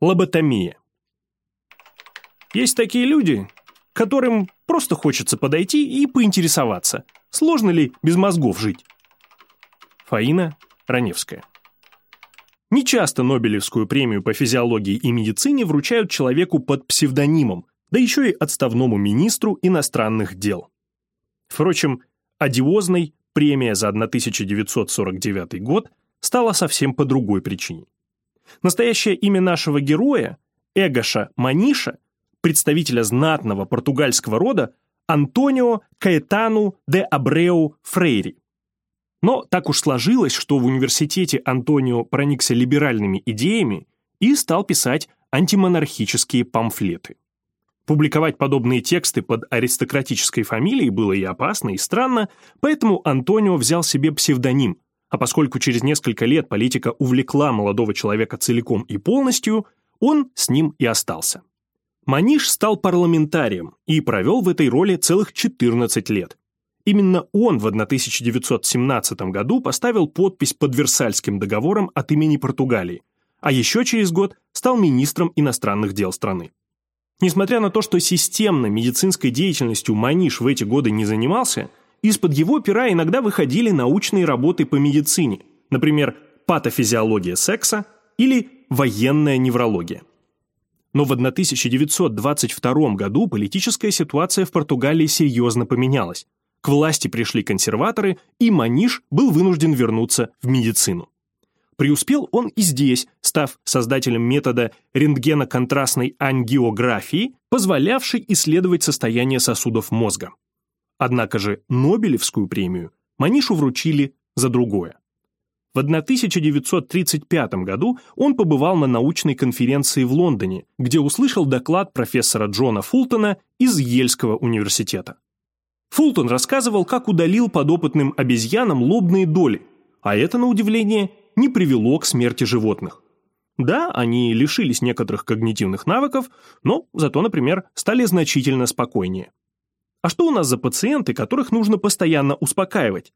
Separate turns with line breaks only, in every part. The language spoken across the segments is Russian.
Лоботомия. Есть такие люди, которым просто хочется подойти и поинтересоваться, сложно ли без мозгов жить. Фаина Раневская. Нечасто Нобелевскую премию по физиологии и медицине вручают человеку под псевдонимом, да еще и отставному министру иностранных дел. Впрочем, одиозной премия за 1949 год стала совсем по другой причине. Настоящее имя нашего героя, Эгоша Маниша, представителя знатного португальского рода, Антонио Каэтану де Абреу Фрейри. Но так уж сложилось, что в университете Антонио проникся либеральными идеями и стал писать антимонархические памфлеты. Публиковать подобные тексты под аристократической фамилией было и опасно, и странно, поэтому Антонио взял себе псевдоним, а поскольку через несколько лет политика увлекла молодого человека целиком и полностью, он с ним и остался. Маниш стал парламентарием и провел в этой роли целых 14 лет. Именно он в 1917 году поставил подпись под Версальским договором от имени Португалии, а еще через год стал министром иностранных дел страны. Несмотря на то, что системно медицинской деятельностью Маниш в эти годы не занимался, из-под его пера иногда выходили научные работы по медицине, например, патофизиология секса или военная неврология. Но в 1922 году политическая ситуация в Португалии серьезно поменялась. К власти пришли консерваторы, и Маниш был вынужден вернуться в медицину. Преуспел он и здесь, став создателем метода рентгеноконтрастной ангиографии, позволявшей исследовать состояние сосудов мозга. Однако же Нобелевскую премию Манишу вручили за другое. В 1935 году он побывал на научной конференции в Лондоне, где услышал доклад профессора Джона Фултона из Ельского университета. Фултон рассказывал, как удалил подопытным обезьянам лобные доли, а это, на удивление, не привело к смерти животных. Да, они лишились некоторых когнитивных навыков, но зато, например, стали значительно спокойнее. А что у нас за пациенты, которых нужно постоянно успокаивать?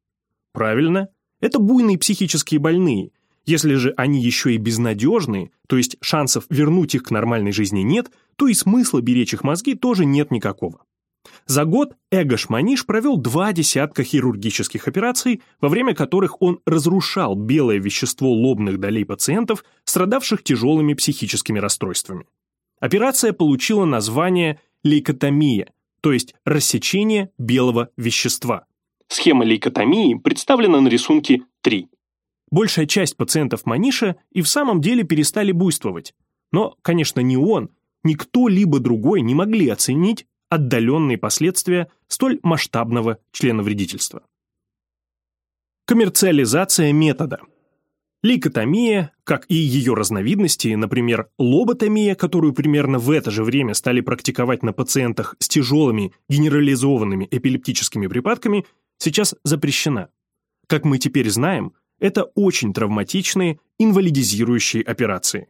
Правильно, это буйные психические больные. Если же они еще и безнадежные, то есть шансов вернуть их к нормальной жизни нет, то и смысла беречь их мозги тоже нет никакого. За год Эгош Маниш провел два десятка хирургических операций, во время которых он разрушал белое вещество лобных долей пациентов, страдавших тяжелыми психическими расстройствами. Операция получила название лейкотомия, то есть рассечение белого вещества. Схема лейкотомии представлена на рисунке 3. Большая часть пациентов Маниша и в самом деле перестали буйствовать. Но, конечно, ни он, ни кто-либо другой не могли оценить, отдаленные последствия столь масштабного членовредительства. Коммерциализация метода. Лейкотомия, как и ее разновидности, например, лоботомия, которую примерно в это же время стали практиковать на пациентах с тяжелыми генерализованными эпилептическими припадками, сейчас запрещена. Как мы теперь знаем, это очень травматичные, инвалидизирующие операции.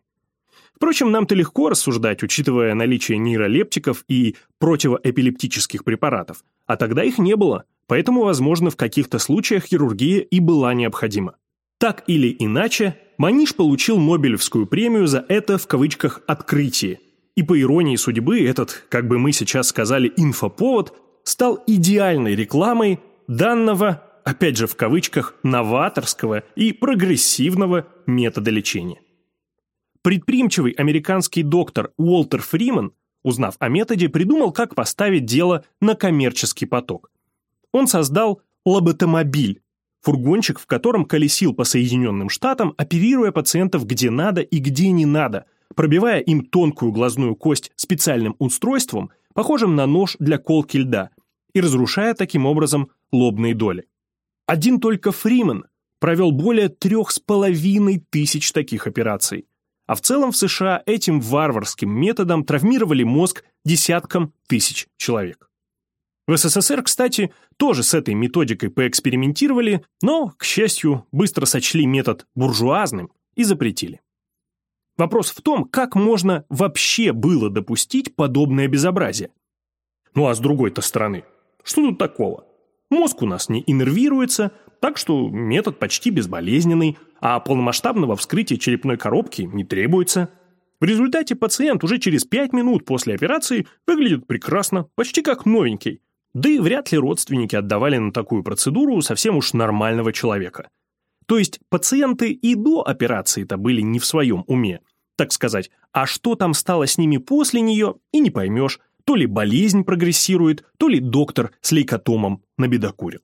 Впрочем, нам-то легко рассуждать, учитывая наличие нейролептиков и противоэпилептических препаратов, а тогда их не было, поэтому, возможно, в каких-то случаях хирургия и была необходима. Так или иначе, Маниш получил Нобелевскую премию за это в кавычках «открытие». И по иронии судьбы этот, как бы мы сейчас сказали, инфоповод стал идеальной рекламой данного, опять же в кавычках, новаторского и прогрессивного метода лечения. Предприимчивый американский доктор Уолтер Фриман, узнав о методе, придумал, как поставить дело на коммерческий поток. Он создал лоботомобиль, фургончик, в котором колесил по Соединенным Штатам, оперируя пациентов где надо и где не надо, пробивая им тонкую глазную кость специальным устройством, похожим на нож для колки льда, и разрушая таким образом лобные доли. Один только Фриман провел более трех с половиной тысяч таких операций. А в целом в США этим варварским методом травмировали мозг десяткам тысяч человек. В СССР, кстати, тоже с этой методикой поэкспериментировали, но, к счастью, быстро сочли метод буржуазным и запретили. Вопрос в том, как можно вообще было допустить подобное безобразие. Ну а с другой-то стороны, что тут такого? Мозг у нас не иннервируется, так что метод почти безболезненный, а полномасштабного вскрытия черепной коробки не требуется. В результате пациент уже через 5 минут после операции выглядит прекрасно, почти как новенький. Да и вряд ли родственники отдавали на такую процедуру совсем уж нормального человека. То есть пациенты и до операции-то были не в своем уме, так сказать, а что там стало с ними после нее, и не поймешь, то ли болезнь прогрессирует, то ли доктор с лейкотомом набедокурил.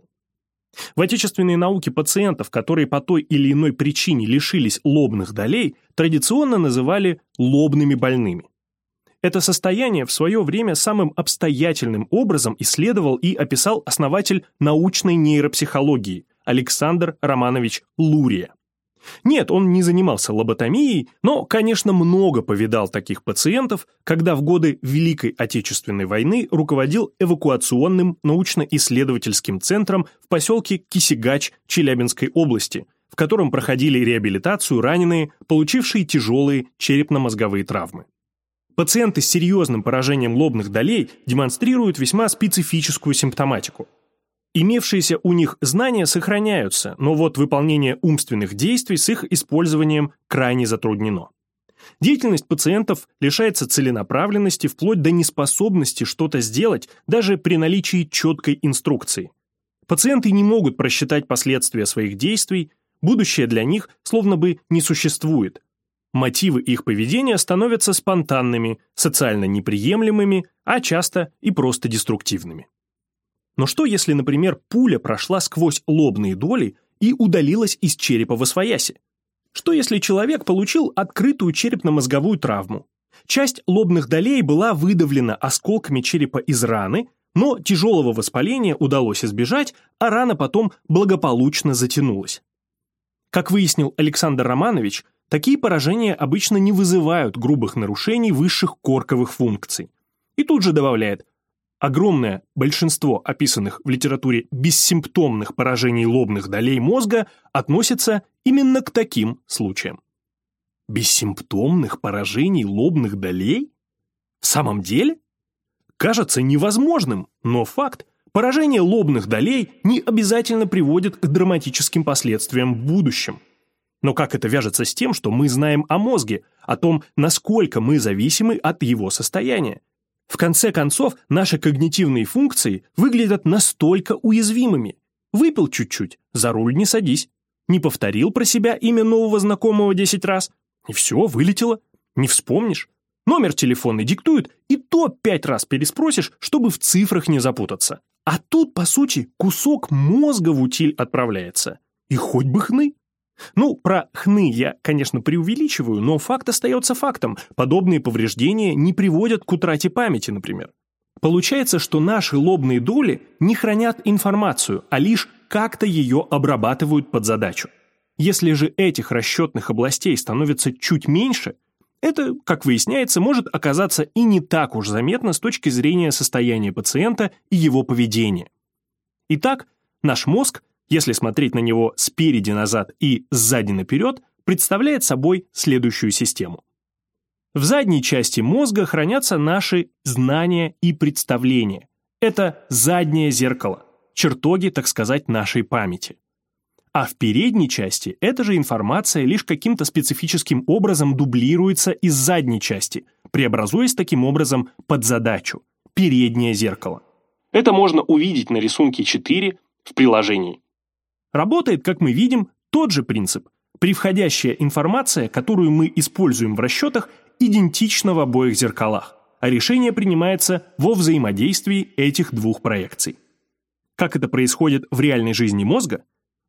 В отечественной науке пациентов, которые по той или иной причине лишились лобных долей, традиционно называли лобными больными. Это состояние в свое время самым обстоятельным образом исследовал и описал основатель научной нейропсихологии Александр Романович Лурия. Нет, он не занимался лоботомией, но, конечно, много повидал таких пациентов, когда в годы Великой Отечественной войны руководил эвакуационным научно-исследовательским центром в поселке Кисигач Челябинской области, в котором проходили реабилитацию раненые, получившие тяжелые черепно-мозговые травмы. Пациенты с серьезным поражением лобных долей демонстрируют весьма специфическую симптоматику – Имевшиеся у них знания сохраняются, но вот выполнение умственных действий с их использованием крайне затруднено. Деятельность пациентов лишается целенаправленности вплоть до неспособности что-то сделать даже при наличии четкой инструкции. Пациенты не могут просчитать последствия своих действий, будущее для них словно бы не существует. Мотивы их поведения становятся спонтанными, социально неприемлемыми, а часто и просто деструктивными. Но что, если, например, пуля прошла сквозь лобные доли и удалилась из черепа в освояси? Что, если человек получил открытую черепно-мозговую травму? Часть лобных долей была выдавлена осколками черепа из раны, но тяжелого воспаления удалось избежать, а рана потом благополучно затянулась. Как выяснил Александр Романович, такие поражения обычно не вызывают грубых нарушений высших корковых функций. И тут же добавляет, Огромное большинство описанных в литературе бессимптомных поражений лобных долей мозга относится именно к таким случаям. Бессимптомных поражений лобных долей? В самом деле? Кажется невозможным, но факт. Поражение лобных долей не обязательно приводит к драматическим последствиям в будущем. Но как это вяжется с тем, что мы знаем о мозге, о том, насколько мы зависимы от его состояния? В конце концов, наши когнитивные функции выглядят настолько уязвимыми. Выпил чуть-чуть, за руль не садись. Не повторил про себя имя нового знакомого 10 раз. И все, вылетело. Не вспомнишь. Номер телефона диктуют, и то пять раз переспросишь, чтобы в цифрах не запутаться. А тут, по сути, кусок мозга в утиль отправляется. И хоть бы хны. Ну, про хны я, конечно, преувеличиваю, но факт остается фактом. Подобные повреждения не приводят к утрате памяти, например. Получается, что наши лобные доли не хранят информацию, а лишь как-то ее обрабатывают под задачу. Если же этих расчетных областей становится чуть меньше, это, как выясняется, может оказаться и не так уж заметно с точки зрения состояния пациента и его поведения. Итак, наш мозг если смотреть на него спереди назад и сзади наперед, представляет собой следующую систему. В задней части мозга хранятся наши знания и представления. Это заднее зеркало, чертоги, так сказать, нашей памяти. А в передней части эта же информация лишь каким-то специфическим образом дублируется из задней части, преобразуясь таким образом под задачу – переднее зеркало. Это можно увидеть на рисунке 4 в приложении. Работает, как мы видим, тот же принцип. Превходящая информация, которую мы используем в расчетах, идентична в обоих зеркалах, а решение принимается во взаимодействии этих двух проекций. Как это происходит в реальной жизни мозга?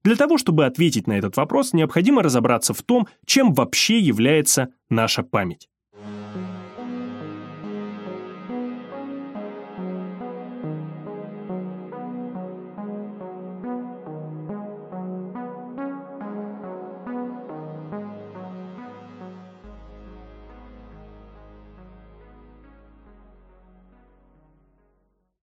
Для того, чтобы ответить на этот вопрос, необходимо разобраться в том, чем вообще является наша память.